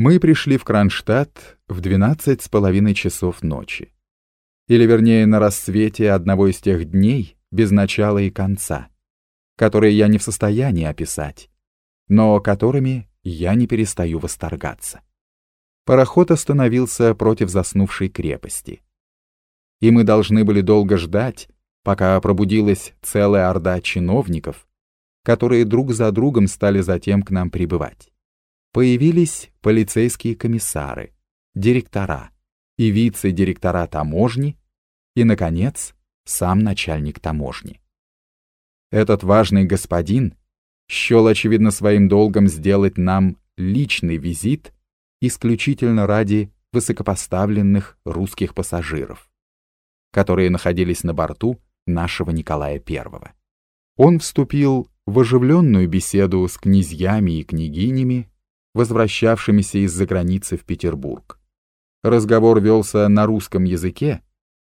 Мы пришли в Кронштадт в 12 с половиной часов ночи. Или вернее на рассвете одного из тех дней без начала и конца, которые я не в состоянии описать, но которыми я не перестаю восторгаться. Пароход остановился против заснувшей крепости. И мы должны были долго ждать, пока пробудилась целая орда чиновников, которые друг за другом стали затем к нам прибывать появились полицейские комиссары, директора и вице-директора таможни и, наконец, сам начальник таможни. Этот важный господин счел, очевидно, своим долгом сделать нам личный визит исключительно ради высокопоставленных русских пассажиров, которые находились на борту нашего Николая I. Он вступил в оживленную беседу с князьями и княгинями возвращавшимися из-за границы в Петербург. Разговор велся на русском языке,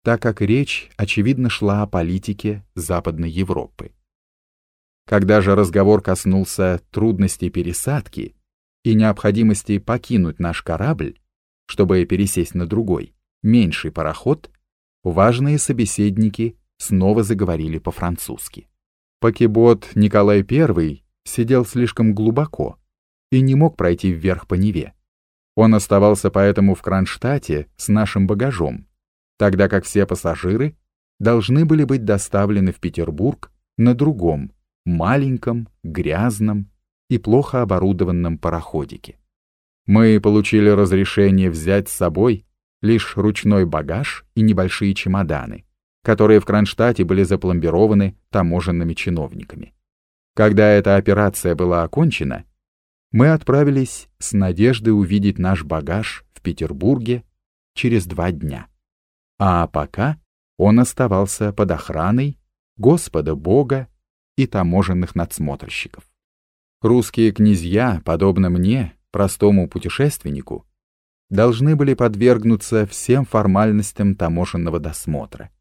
так как речь, очевидно, шла о политике Западной Европы. Когда же разговор коснулся трудностей пересадки и необходимости покинуть наш корабль, чтобы пересесть на другой, меньший пароход, важные собеседники снова заговорили по-французски. Покебот Николай I сидел слишком глубоко, и не мог пройти вверх по Неве. Он оставался поэтому в Кронштадте с нашим багажом, тогда как все пассажиры должны были быть доставлены в Петербург на другом, маленьком, грязном и плохо оборудованном пароходике. Мы получили разрешение взять с собой лишь ручной багаж и небольшие чемоданы, которые в Кронштадте были запломбированы таможенными чиновниками. Когда эта операция была окончена, мы отправились с надеждой увидеть наш багаж в Петербурге через два дня. А пока он оставался под охраной Господа Бога и таможенных надсмотрщиков. Русские князья, подобно мне, простому путешественнику, должны были подвергнуться всем формальностям таможенного досмотра.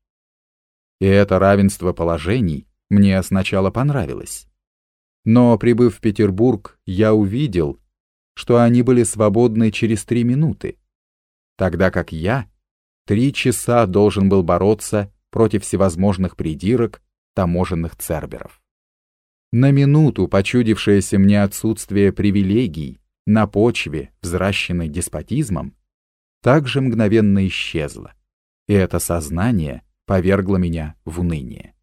И это равенство положений мне сначала понравилось. Но, прибыв в Петербург, я увидел, что они были свободны через три минуты, тогда как я три часа должен был бороться против всевозможных придирок таможенных церберов. На минуту почудившееся мне отсутствие привилегий на почве, взращенной деспотизмом, также мгновенно исчезло, и это сознание повергло меня в уныние.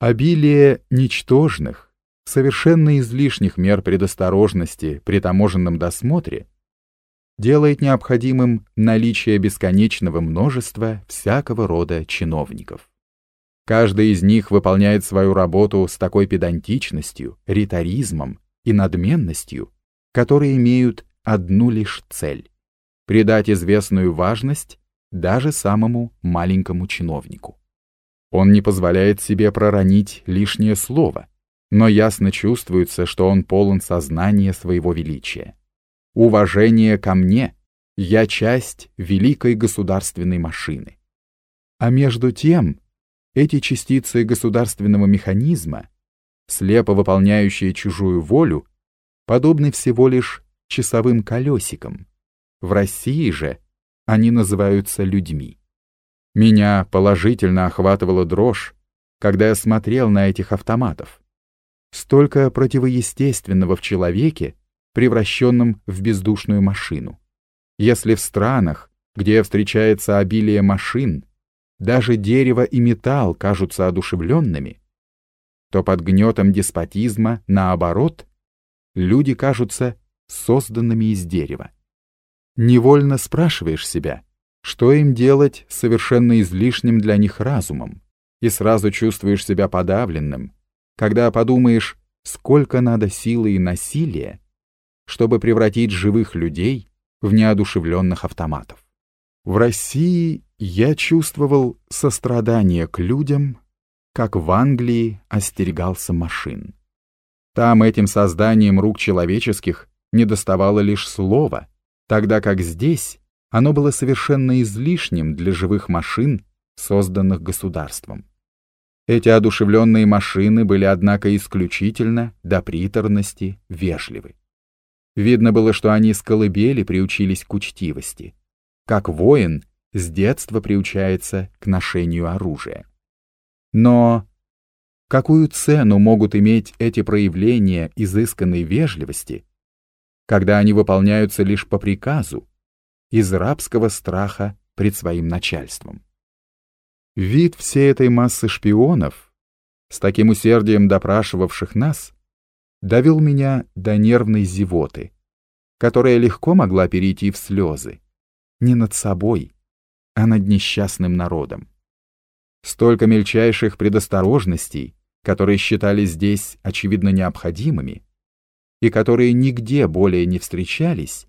Обилие ничтожных, совершенно излишних мер предосторожности при таможенном досмотре делает необходимым наличие бесконечного множества всякого рода чиновников. Каждый из них выполняет свою работу с такой педантичностью, риторизмом и надменностью, которые имеют одну лишь цель — придать известную важность даже самому маленькому чиновнику. Он не позволяет себе проронить лишнее слово — но ясно чувствуется, что он полон сознания своего величия. Уважение ко мне, я часть великой государственной машины. А между тем, эти частицы государственного механизма, слепо выполняющие чужую волю, подобны всего лишь часовым колесикам. В России же они называются людьми. Меня положительно охватывала дрожь, когда я смотрел на этих автоматов столько противоестественного в человеке, превращенном в бездушную машину. Если в странах, где встречается обилие машин, даже дерево и металл кажутся одушевленными, то под гнетом деспотизма, наоборот, люди кажутся созданными из дерева. Невольно спрашиваешь себя, что им делать совершенно излишним для них разумом, и сразу чувствуешь себя подавленным, когда подумаешь, сколько надо силы и насилия, чтобы превратить живых людей в неодушевленных автоматов. В России я чувствовал сострадание к людям, как в Англии остерегался машин. Там этим созданием рук человеческих недоставало лишь слова, тогда как здесь оно было совершенно излишним для живых машин, созданных государством. Эти одушевленные машины были, однако, исключительно до приторности вежливы. Видно было, что они с колыбели приучились к учтивости, как воин с детства приучается к ношению оружия. Но какую цену могут иметь эти проявления изысканной вежливости, когда они выполняются лишь по приказу, из рабского страха пред своим начальством? Вид всей этой массы шпионов, с таким усердием допрашивавших нас, довел меня до нервной зевоты, которая легко могла перейти в слезы, не над собой, а над несчастным народом. Столько мельчайших предосторожностей, которые считались здесь очевидно необходимыми, и которые нигде более не встречались,